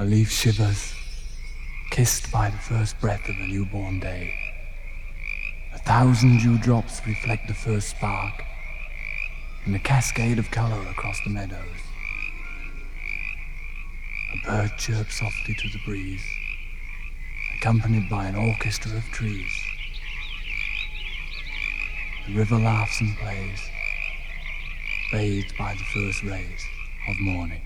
A leaf shivers, kissed by the first breath of a newborn day. A thousand dewdrops reflect the first spark in a cascade of color across the meadows. A bird chirps softly to the breeze, accompanied by an orchestra of trees. The river laughs and plays, bathed by the first rays of morning.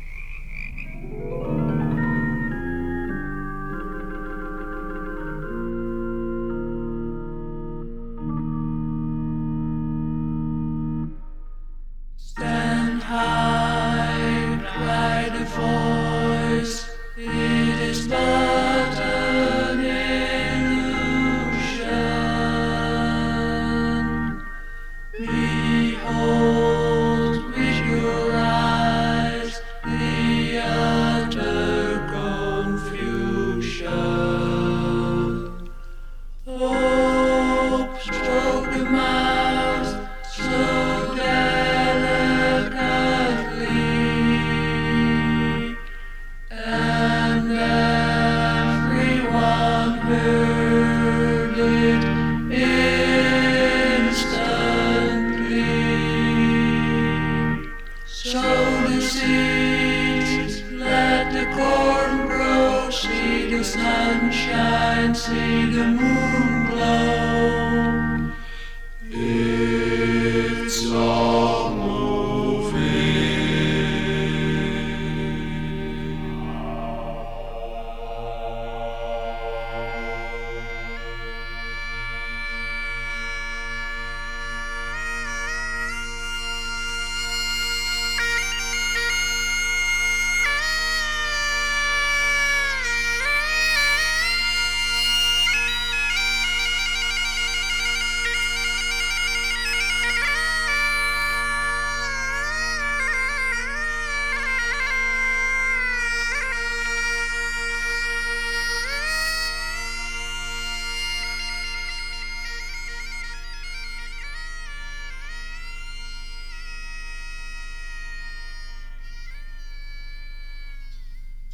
sunshine, see the moon glow. It's all.